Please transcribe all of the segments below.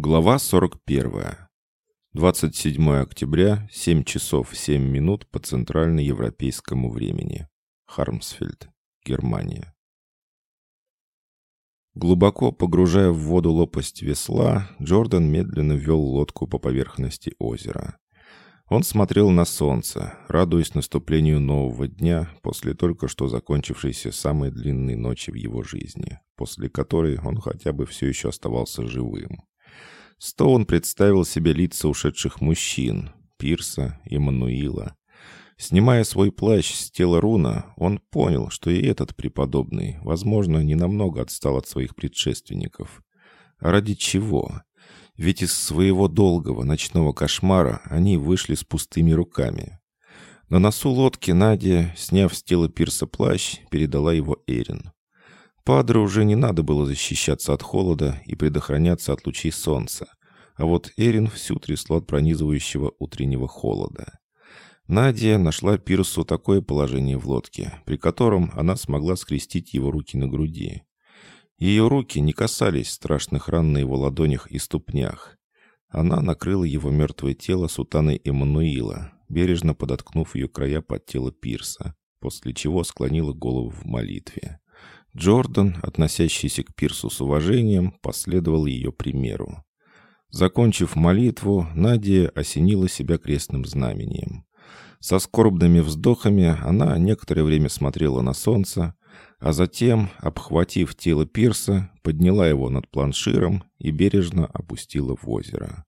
Глава 41. 27 октября, 7 часов 7 минут по центральноевропейскому времени. Хармсфельд, Германия. Глубоко погружая в воду лопасть весла, Джордан медленно вел лодку по поверхности озера. Он смотрел на солнце, радуясь наступлению нового дня после только что закончившейся самой длинной ночи в его жизни, после которой он хотя бы все еще оставался живым. Стоун представил себе лица ушедших мужчин, Пирса и Мануила. Снимая свой плащ с тела Руна, он понял, что и этот преподобный, возможно, не намного отстал от своих предшественников. А ради чего? Ведь из своего долгого ночного кошмара они вышли с пустыми руками. На носу лодки Надя, сняв с тела Пирса плащ, передала его Эрин. Падре уже не надо было защищаться от холода и предохраняться от лучей солнца, а вот Эрин всю трясло от пронизывающего утреннего холода. Надя нашла Пирсу такое положение в лодке, при котором она смогла скрестить его руки на груди. Ее руки не касались страшных ран на его ладонях и ступнях. Она накрыла его мертвое тело сутаной Эммануила, бережно подоткнув ее края под тело Пирса, после чего склонила голову в молитве. Джордан, относящийся к Пирсу с уважением, последовал ее примеру. Закончив молитву, Надя осенила себя крестным знамением. Со скорбными вздохами она некоторое время смотрела на солнце, а затем, обхватив тело Пирса, подняла его над планширом и бережно опустила в озеро.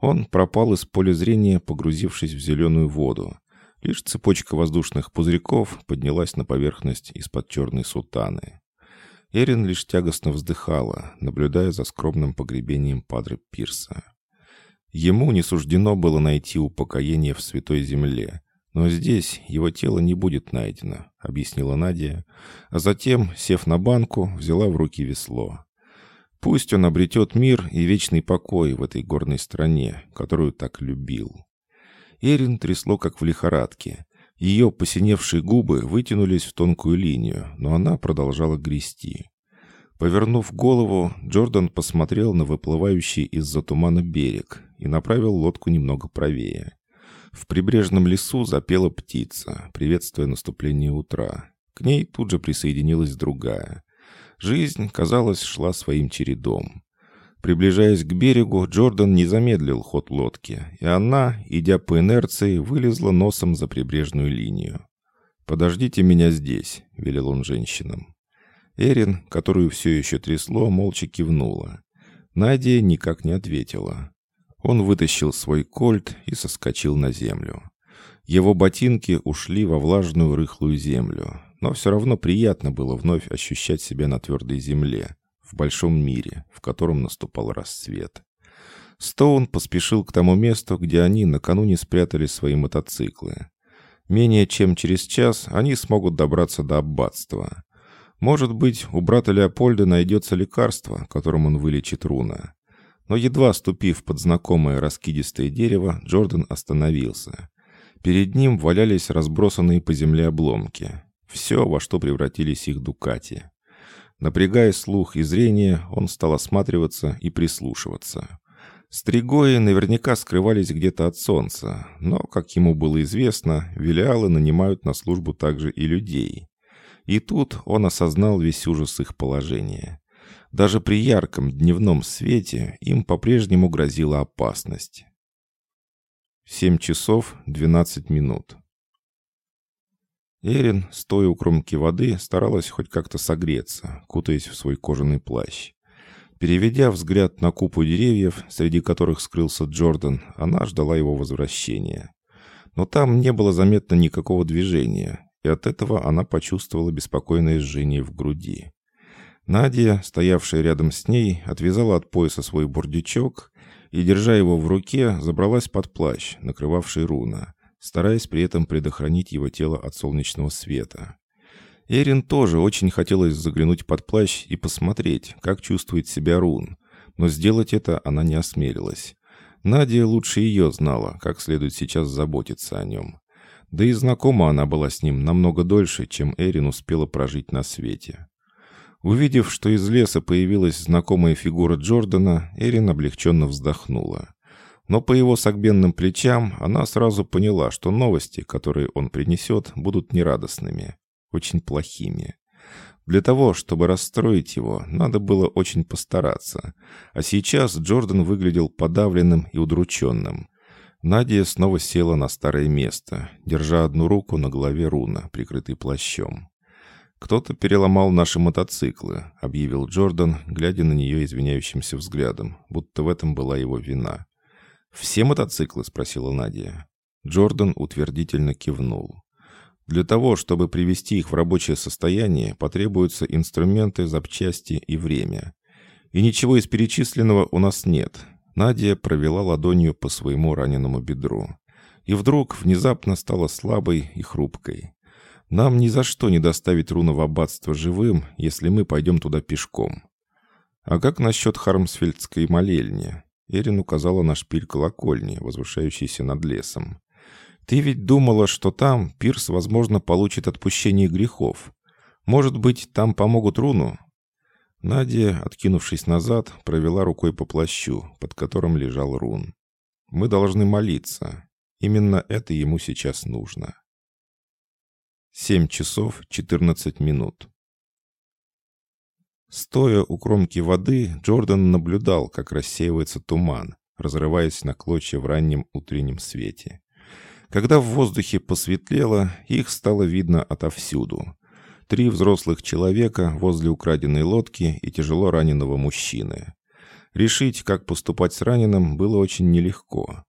Он пропал из поля зрения, погрузившись в зеленую воду. Лишь цепочка воздушных пузырьков поднялась на поверхность из-под черной сутаны. Эрин лишь тягостно вздыхала, наблюдая за скромным погребением Падре Пирса. Ему не суждено было найти упокоение в Святой Земле, «Но здесь его тело не будет найдено», — объяснила Надя, а затем, сев на банку, взяла в руки весло. «Пусть он обретет мир и вечный покой в этой горной стране, которую так любил». Эрин трясло, как в лихорадке. Ее посиневшие губы вытянулись в тонкую линию, но она продолжала грести. Повернув голову, Джордан посмотрел на выплывающий из-за тумана берег и направил лодку немного правее. В прибрежном лесу запела птица, приветствуя наступление утра. К ней тут же присоединилась другая. Жизнь, казалось, шла своим чередом. Приближаясь к берегу, Джордан не замедлил ход лодки, и она, идя по инерции, вылезла носом за прибрежную линию. «Подождите меня здесь», — велел он женщинам. Эрин, которую все еще трясло, молча кивнула. Надя никак не ответила. Он вытащил свой кольт и соскочил на землю. Его ботинки ушли во влажную рыхлую землю, но все равно приятно было вновь ощущать себя на твердой земле, в большом мире, в котором наступал рассвет. Стоун поспешил к тому месту, где они накануне спрятали свои мотоциклы. Менее чем через час они смогут добраться до аббатства. Может быть, у брата Леопольда найдется лекарство, которым он вылечит руна. Но едва ступив под знакомое раскидистое дерево, Джордан остановился. Перед ним валялись разбросанные по земле обломки. Все, во что превратились их дукати. Напрягая слух и зрение, он стал осматриваться и прислушиваться. Стригои наверняка скрывались где-то от солнца, но, как ему было известно, велиалы нанимают на службу также и людей. И тут он осознал весь ужас их положения. Даже при ярком дневном свете им по-прежнему грозила опасность. 7 часов 12 минут. Эрин, стоя у кромки воды, старалась хоть как-то согреться, кутаясь в свой кожаный плащ. Переведя взгляд на купу деревьев, среди которых скрылся Джордан, она ждала его возвращения. Но там не было заметно никакого движения, и от этого она почувствовала беспокойное жжение в груди. Надя, стоявшая рядом с ней, отвязала от пояса свой бурдючок и, держа его в руке, забралась под плащ, накрывавший руна, стараясь при этом предохранить его тело от солнечного света. Эрин тоже очень хотелось заглянуть под плащ и посмотреть, как чувствует себя рун, но сделать это она не осмелилась. Надя лучше ее знала, как следует сейчас заботиться о нем. Да и знакома она была с ним намного дольше, чем Эрин успела прожить на свете. Увидев, что из леса появилась знакомая фигура Джордана, Эрин облегченно вздохнула. Но по его согбенным плечам она сразу поняла, что новости, которые он принесет, будут нерадостными, очень плохими. Для того, чтобы расстроить его, надо было очень постараться. А сейчас Джордан выглядел подавленным и удрученным. Надя снова села на старое место, держа одну руку на голове руна, прикрытый плащом. «Кто-то переломал наши мотоциклы», — объявил Джордан, глядя на нее извиняющимся взглядом, будто в этом была его вина. «Все мотоциклы?» — спросила Надя. Джордан утвердительно кивнул. Для того, чтобы привести их в рабочее состояние, потребуются инструменты, запчасти и время. И ничего из перечисленного у нас нет. Надя провела ладонью по своему раненому бедру. И вдруг внезапно стала слабой и хрупкой. Нам ни за что не доставить руна в аббатство живым, если мы пойдем туда пешком. А как насчет Хармсфельдской молельни? Эрин указала на шпиль колокольни, возвышающийся над лесом. Ты ведь думала, что там Пирс, возможно, получит отпущение грехов. Может быть, там помогут руну?» Надя, откинувшись назад, провела рукой по плащу, под которым лежал рун. «Мы должны молиться. Именно это ему сейчас нужно». Семь часов четырнадцать минут. Стоя у кромки воды, Джордан наблюдал, как рассеивается туман, разрываясь на клочья в раннем утреннем свете. Когда в воздухе посветлело, их стало видно отовсюду. Три взрослых человека возле украденной лодки и тяжело раненого мужчины. Решить, как поступать с раненым, было очень нелегко.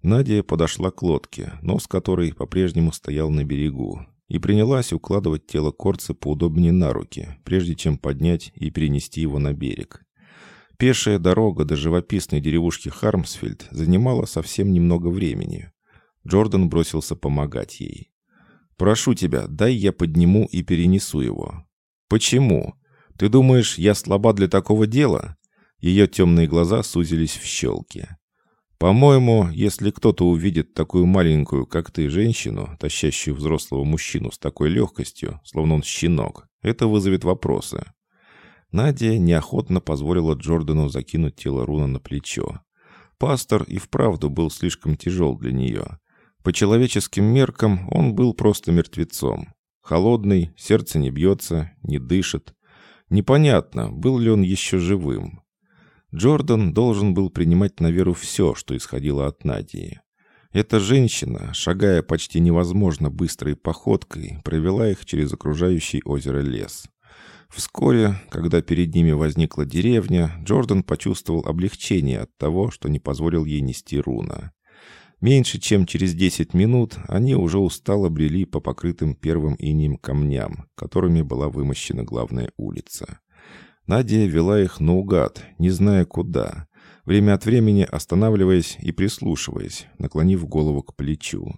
Надя подошла к лодке, нос которой по-прежнему стоял на берегу, и принялась укладывать тело Корца поудобнее на руки, прежде чем поднять и перенести его на берег. Пешая дорога до живописной деревушки Хармсфельд занимала совсем немного времени. Джордан бросился помогать ей. «Прошу тебя, дай я подниму и перенесу его». «Почему? Ты думаешь, я слаба для такого дела?» Ее темные глаза сузились в щелки. «По-моему, если кто-то увидит такую маленькую, как ты, женщину, тащащую взрослого мужчину с такой легкостью, словно он щенок, это вызовет вопросы». Надя неохотно позволила Джордану закинуть тело Руна на плечо. Пастор и вправду был слишком тяжел для нее. По человеческим меркам он был просто мертвецом. Холодный, сердце не бьется, не дышит. Непонятно, был ли он еще живым. Джордан должен был принимать на веру все, что исходило от Надии. Эта женщина, шагая почти невозможно быстрой походкой, провела их через окружающий озеро лес. Вскоре, когда перед ними возникла деревня, Джордан почувствовал облегчение от того, что не позволил ей нести руна. Меньше чем через 10 минут они уже устало брели по покрытым первым инием камням, которыми была вымощена главная улица. Надя вела их наугад, не зная куда, время от времени останавливаясь и прислушиваясь, наклонив голову к плечу.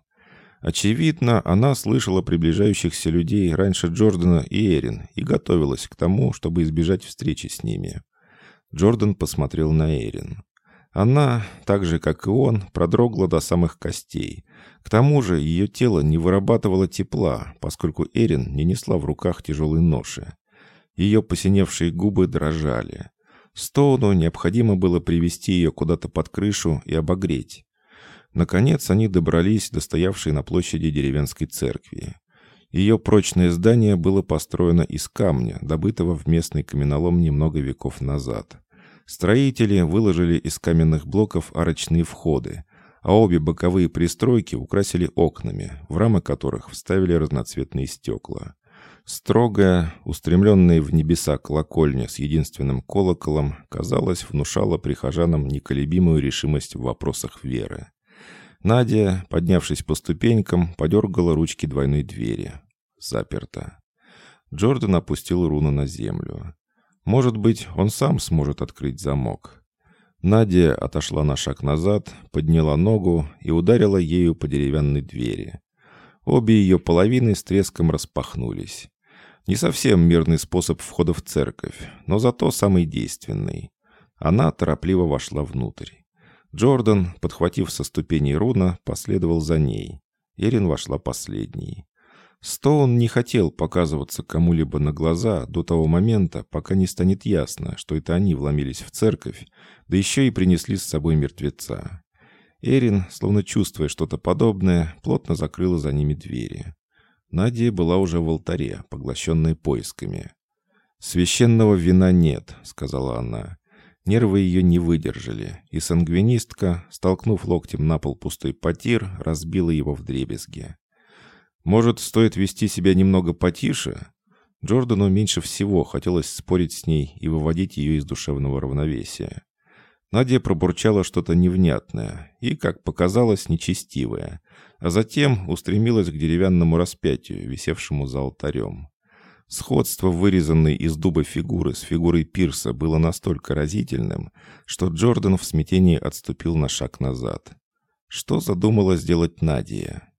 Очевидно, она слышала приближающихся людей раньше Джордана и Эрин и готовилась к тому, чтобы избежать встречи с ними. Джордан посмотрел на Эрин. Она, так же как и он, продрогла до самых костей. К тому же ее тело не вырабатывало тепла, поскольку Эрин не несла в руках тяжелой ноши. Ее посиневшие губы дрожали. Стоуну необходимо было привести ее куда-то под крышу и обогреть. Наконец они добрались до стоявшей на площади деревенской церкви. Ее прочное здание было построено из камня, добытого в местный каменолом немного веков назад. Строители выложили из каменных блоков арочные входы, а обе боковые пристройки украсили окнами, в рамы которых вставили разноцветные стекла. Строгая, устремленная в небеса колокольня с единственным колоколом, казалось, внушала прихожанам неколебимую решимость в вопросах веры. Надя, поднявшись по ступенькам, подергала ручки двойной двери. Заперто. Джордан опустил руну на землю. Может быть, он сам сможет открыть замок. Надя отошла на шаг назад, подняла ногу и ударила ею по деревянной двери. Обе ее половины с треском распахнулись. Не совсем мирный способ входа в церковь, но зато самый действенный. Она торопливо вошла внутрь. Джордан, подхватив со ступеней руна, последовал за ней. Эрин вошла последней. Стоун не хотел показываться кому-либо на глаза до того момента, пока не станет ясно, что это они вломились в церковь, да еще и принесли с собой мертвеца. Эрин, словно чувствуя что-то подобное, плотно закрыла за ними двери. Надя была уже в алтаре, поглощенная поисками. «Священного вина нет», — сказала она. Нервы ее не выдержали, и сангвинистка, столкнув локтем на пол пустой потир, разбила его в дребезги. Может, стоит вести себя немного потише? Джордану меньше всего хотелось спорить с ней и выводить ее из душевного равновесия. Надя пробурчала что-то невнятное и, как показалось, нечестивое, а затем устремилась к деревянному распятию, висевшему за алтарем. Сходство вырезанной из дуба фигуры с фигурой Пирса было настолько разительным, что Джордан в смятении отступил на шаг назад. Что задумала сделать Надя?